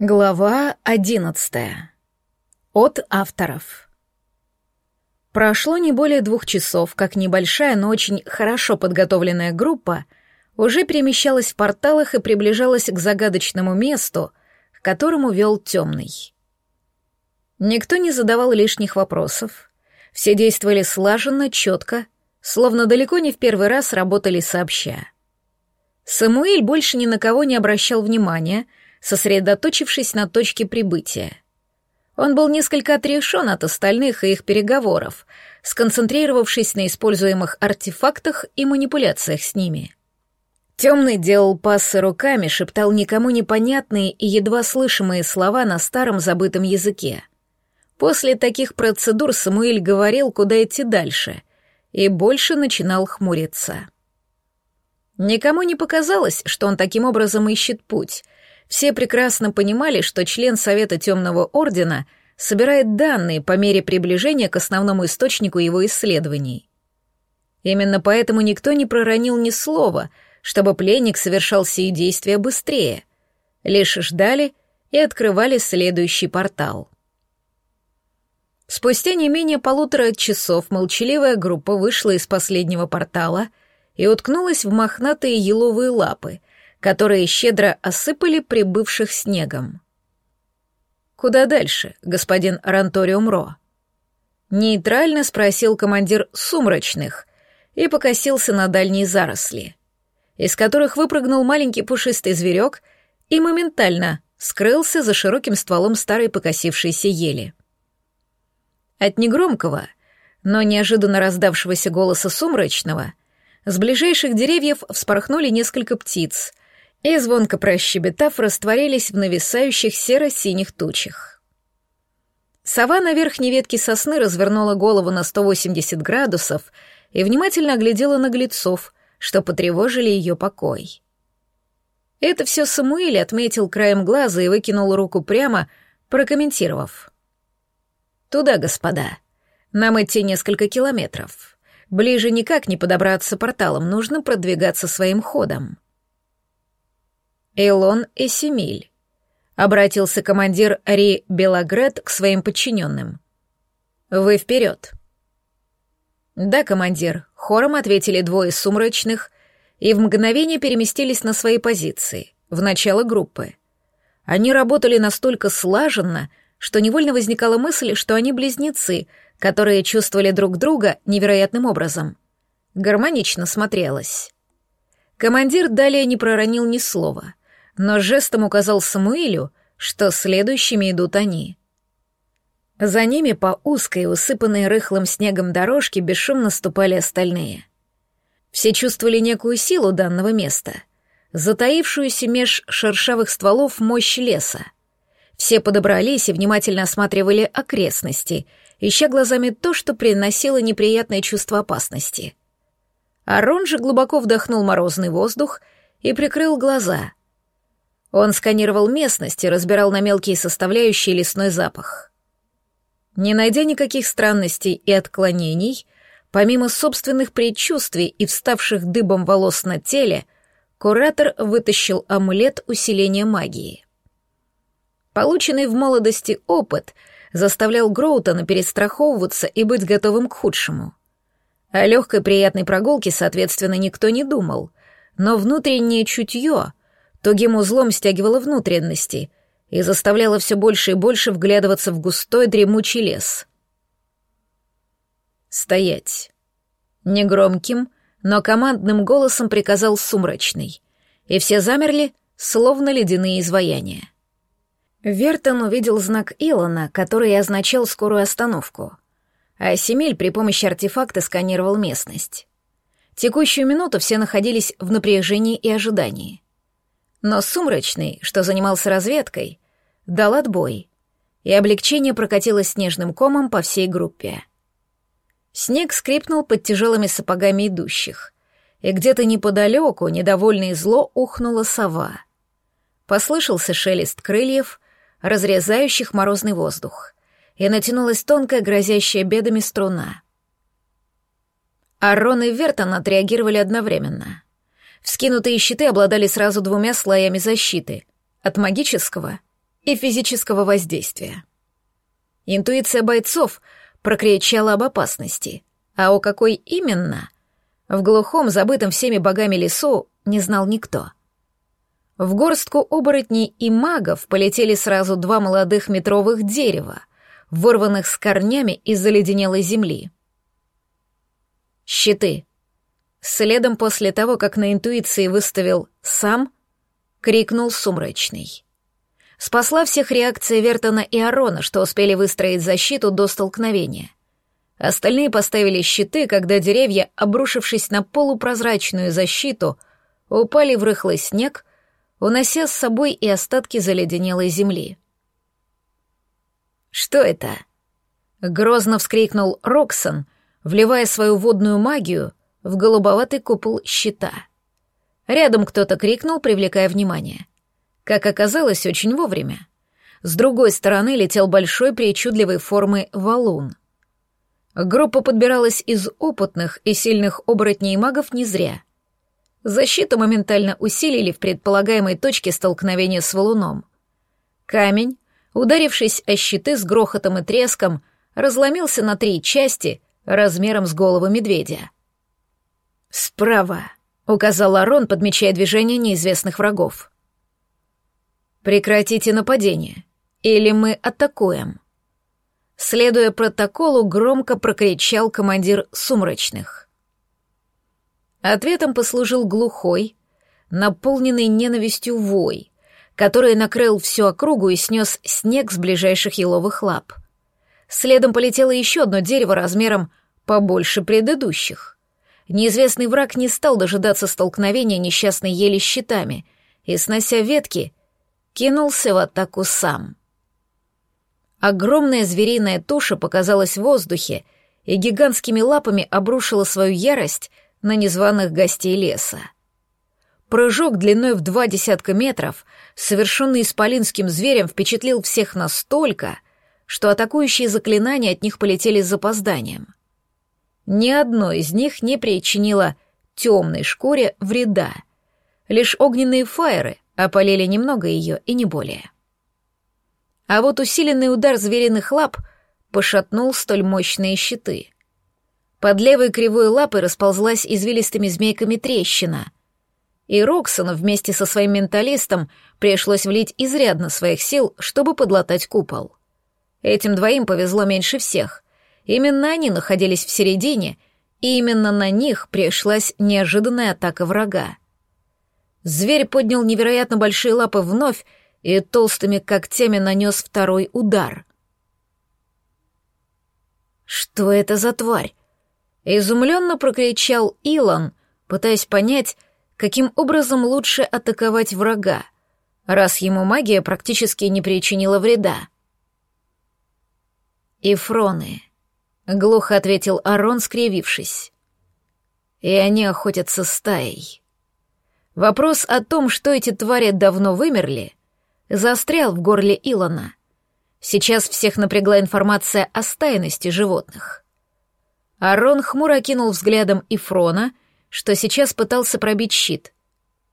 Глава одиннадцатая. От авторов. Прошло не более двух часов, как небольшая, но очень хорошо подготовленная группа уже перемещалась в порталах и приближалась к загадочному месту, к которому вел темный. Никто не задавал лишних вопросов. Все действовали слаженно, четко, словно далеко не в первый раз работали сообща. Самуэль больше ни на кого не обращал внимания — сосредоточившись на точке прибытия. Он был несколько отрешен от остальных и их переговоров, сконцентрировавшись на используемых артефактах и манипуляциях с ними. Темный делал пассы руками, шептал никому непонятные и едва слышимые слова на старом забытом языке. После таких процедур Самуэль говорил, куда идти дальше, и больше начинал хмуриться. Никому не показалось, что он таким образом ищет путь — все прекрасно понимали, что член Совета Темного Ордена собирает данные по мере приближения к основному источнику его исследований. Именно поэтому никто не проронил ни слова, чтобы пленник совершал сии действия быстрее. Лишь ждали и открывали следующий портал. Спустя не менее полутора часов молчаливая группа вышла из последнего портала и уткнулась в мохнатые еловые лапы, которые щедро осыпали прибывших снегом. «Куда дальше, господин Ранториум Ро?» Нейтрально спросил командир «Сумрачных» и покосился на дальние заросли, из которых выпрыгнул маленький пушистый зверек и моментально скрылся за широким стволом старой покосившейся ели. От негромкого, но неожиданно раздавшегося голоса сумрачного с ближайших деревьев вспорхнули несколько птиц, и, звонко прощебетав, растворились в нависающих серо-синих тучах. Сова на верхней ветке сосны развернула голову на 180 градусов и внимательно оглядела наглецов, что потревожили ее покой. Это все Самуэль отметил краем глаза и выкинул руку прямо, прокомментировав. «Туда, господа. Нам идти несколько километров. Ближе никак не подобраться порталом, нужно продвигаться своим ходом». Эйлон Эсемиль. Обратился командир Ри Белагрет к своим подчиненным. «Вы вперед!» «Да, командир», — хором ответили двое сумрачных и в мгновение переместились на свои позиции, в начало группы. Они работали настолько слаженно, что невольно возникала мысль, что они близнецы, которые чувствовали друг друга невероятным образом. Гармонично смотрелось. Командир далее не проронил ни слова но жестом указал Самуилю, что следующими идут они. За ними по узкой, усыпанной рыхлым снегом дорожке бесшумно ступали остальные. Все чувствовали некую силу данного места, затаившуюся меж шершавых стволов мощь леса. Все подобрались и внимательно осматривали окрестности, ища глазами то, что приносило неприятное чувство опасности. Арон же глубоко вдохнул морозный воздух и прикрыл глаза, он сканировал местность и разбирал на мелкие составляющие лесной запах. Не найдя никаких странностей и отклонений, помимо собственных предчувствий и вставших дыбом волос на теле, куратор вытащил амулет усиления магии. Полученный в молодости опыт заставлял Гроутона перестраховываться и быть готовым к худшему. О легкой приятной прогулке, соответственно, никто не думал, но внутреннее чутье — тугим узлом стягивала внутренности и заставляла все больше и больше вглядываться в густой дремучий лес. «Стоять!» Негромким, но командным голосом приказал сумрачный, и все замерли, словно ледяные изваяния. Вертон увидел знак Илона, который означал скорую остановку, а Семель при помощи артефакта сканировал местность. Текущую минуту все находились в напряжении и ожидании — но Сумрачный, что занимался разведкой, дал отбой, и облегчение прокатилось снежным комом по всей группе. Снег скрипнул под тяжелыми сапогами идущих, и где-то неподалеку, недовольно и зло, ухнула сова. Послышался шелест крыльев, разрезающих морозный воздух, и натянулась тонкая, грозящая бедами струна. Аррон и Вертон отреагировали одновременно — Вскинутые щиты обладали сразу двумя слоями защиты — от магического и физического воздействия. Интуиция бойцов прокричала об опасности, а о какой именно, в глухом, забытом всеми богами лесу, не знал никто. В горстку оборотней и магов полетели сразу два молодых метровых дерева, вырванных с корнями из заледенелой земли. Щиты. Следом после того, как на интуиции выставил «сам», крикнул сумрачный. Спасла всех реакция Вертона и Арона, что успели выстроить защиту до столкновения. Остальные поставили щиты, когда деревья, обрушившись на полупрозрачную защиту, упали в рыхлый снег, унося с собой и остатки заледенелой земли. «Что это?» — грозно вскрикнул Роксон, вливая свою водную магию в голубоватый купол щита. Рядом кто-то крикнул, привлекая внимание. Как оказалось, очень вовремя. С другой стороны летел большой причудливой формы валун. Группа подбиралась из опытных и сильных оборотней магов не зря. Защиту моментально усилили в предполагаемой точке столкновения с валуном. Камень, ударившись о щиты с грохотом и треском, разломился на три части размером с голову медведя. «Справа», — указал Арон, подмечая движение неизвестных врагов. «Прекратите нападение, или мы атакуем». Следуя протоколу, громко прокричал командир сумрачных. Ответом послужил глухой, наполненный ненавистью вой, который накрыл всю округу и снес снег с ближайших еловых лап. Следом полетело еще одно дерево размером побольше предыдущих. Неизвестный враг не стал дожидаться столкновения несчастной ели щитами и, снося ветки, кинулся в атаку сам. Огромная звериная туша показалась в воздухе и гигантскими лапами обрушила свою ярость на незваных гостей леса. Прыжок длиной в два десятка метров, совершенный исполинским зверем, впечатлил всех настолько, что атакующие заклинания от них полетели с запозданием. Ни одно из них не причинило темной шкуре вреда. Лишь огненные фаеры опалили немного ее и не более. А вот усиленный удар звериных лап пошатнул столь мощные щиты. Под левой кривой лапой расползлась извилистыми змейками трещина — и Роксону вместе со своим менталистом пришлось влить изрядно своих сил, чтобы подлатать купол. Этим двоим повезло меньше всех. Именно они находились в середине, и именно на них пришлась неожиданная атака врага. Зверь поднял невероятно большие лапы вновь и толстыми когтями нанес второй удар. «Что это за тварь?» Изумленно прокричал Илон, пытаясь понять, каким образом лучше атаковать врага, раз ему магия практически не причинила вреда. «Ифроны», — глухо ответил Арон, скривившись. «И они охотятся стаей». Вопрос о том, что эти твари давно вымерли, застрял в горле Илона. Сейчас всех напрягла информация о стайности животных. Арон хмуро кинул взглядом Ифрона — что сейчас пытался пробить щит.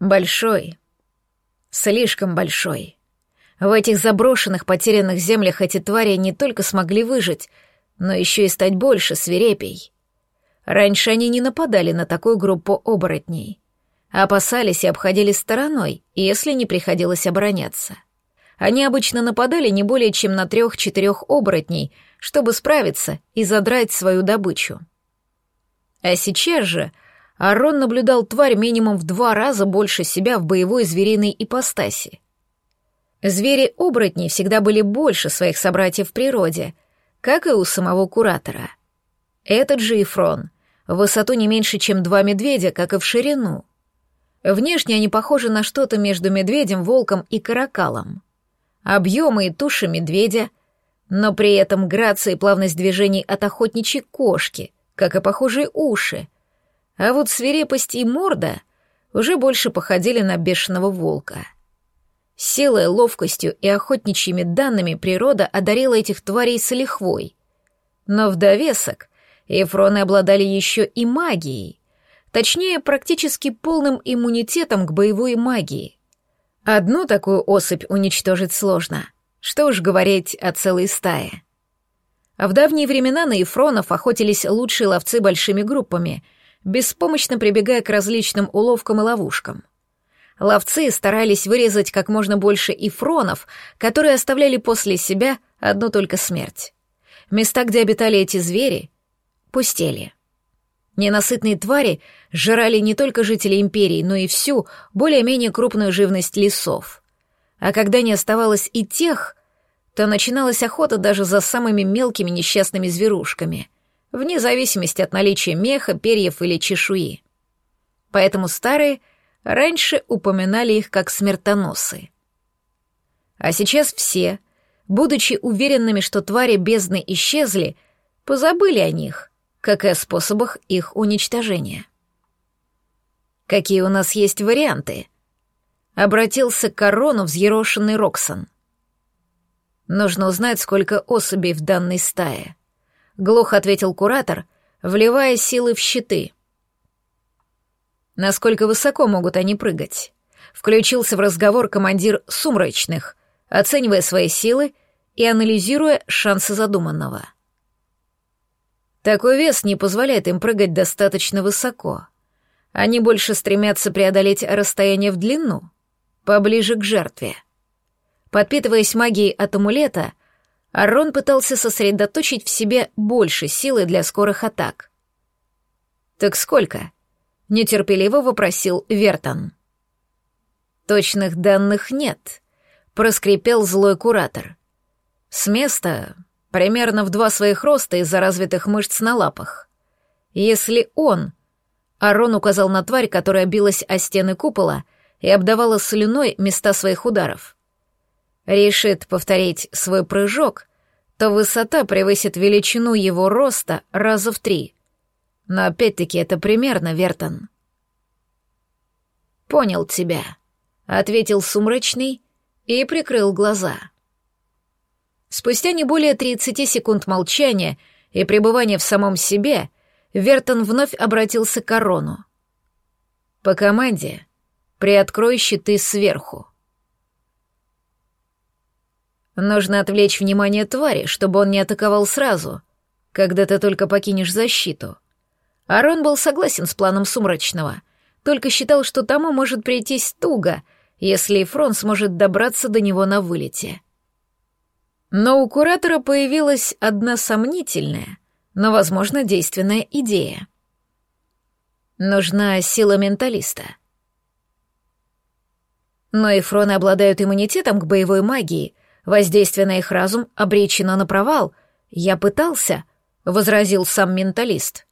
Большой. Слишком большой. В этих заброшенных, потерянных землях эти твари не только смогли выжить, но еще и стать больше, свирепей. Раньше они не нападали на такую группу оборотней. Опасались и обходили стороной, если не приходилось обороняться. Они обычно нападали не более чем на трех-четырех оборотней, чтобы справиться и задрать свою добычу. А сейчас же Арон наблюдал тварь минимум в два раза больше себя в боевой звериной ипостаси. Звери-оборотни всегда были больше своих собратьев в природе, как и у самого куратора. Этот же Ифрон в высоту не меньше, чем два медведя, как и в ширину. Внешне они похожи на что-то между медведем, волком и каракалом. Объемы и туши медведя, но при этом грация и плавность движений от охотничьей кошки, как и похожие уши — а вот свирепость и морда уже больше походили на бешеного волка. Силой, ловкостью и охотничьими данными природа одарила этих тварей с лихвой. Но в довесок эфроны обладали еще и магией, точнее, практически полным иммунитетом к боевой магии. Одну такую особь уничтожить сложно, Что уж говорить о целой стае. А в давние времена на Ефронов охотились лучшие ловцы большими группами, беспомощно прибегая к различным уловкам и ловушкам. Ловцы старались вырезать как можно больше ифронов, которые оставляли после себя одну только смерть. Места, где обитали эти звери, пустели. Ненасытные твари жрали не только жителей империи, но и всю более-менее крупную живность лесов. А когда не оставалось и тех, то начиналась охота даже за самыми мелкими несчастными зверушками, вне зависимости от наличия меха, перьев или чешуи. Поэтому старые раньше упоминали их как смертоносы. А сейчас все, будучи уверенными, что твари бездны исчезли, позабыли о них — как и о способах их уничтожения. «Какие у нас есть варианты?» Обратился к корону взъерошенный Роксон. «Нужно узнать, сколько особей в данной стае», — глухо ответил куратор, вливая силы в щиты. «Насколько высоко могут они прыгать?» Включился в разговор командир «Сумрачных», оценивая свои силы и анализируя шансы задуманного. Такой вес не позволяет им прыгать достаточно высоко. Они больше стремятся преодолеть расстояние в длину, поближе к жертве. Подпитываясь магией от амулета, Арон пытался сосредоточить в себе больше силы для скорых атак. «Так сколько?» — нетерпеливо вопросил Вертон. «Точных данных нет», — проскрипел злой куратор. «С места примерно в два своих роста из-за развитых мышц на лапах. Если он... Арон указал на тварь, которая билась о стены купола и обдавала слюной места своих ударов. Решит повторить свой прыжок, то высота превысит величину его роста раза в три. Но опять-таки это примерно, Вертон. «Понял тебя», — ответил сумрачный и прикрыл глаза. Спустя не более 30 секунд молчания и пребывания в самом себе, Вертон вновь обратился к Корону. «По команде приоткрой щиты сверху». Нужно отвлечь внимание твари, чтобы он не атаковал сразу, когда ты только покинешь защиту. Арон был согласен с планом Сумрачного, только считал, что тому может прийтись туго, если Фрон сможет добраться до него на вылете. Но у куратора появилась одна сомнительная, но, возможно, действенная идея. Нужна сила менталиста. Но эфроны обладают иммунитетом к боевой магии, воздействие на их разум обречено на провал. Я пытался, — возразил сам менталист.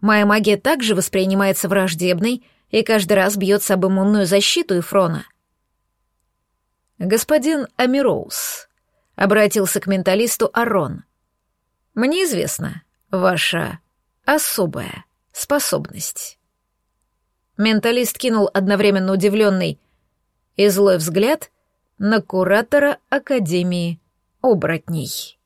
Моя магия также воспринимается враждебной и каждый раз бьется об иммунную защиту Эфрона. Господин Амироус, обратился к менталисту Арон. Мне известна ваша особая способность. Менталист кинул одновременно удивленный и злой взгляд на куратора Академии оборотней.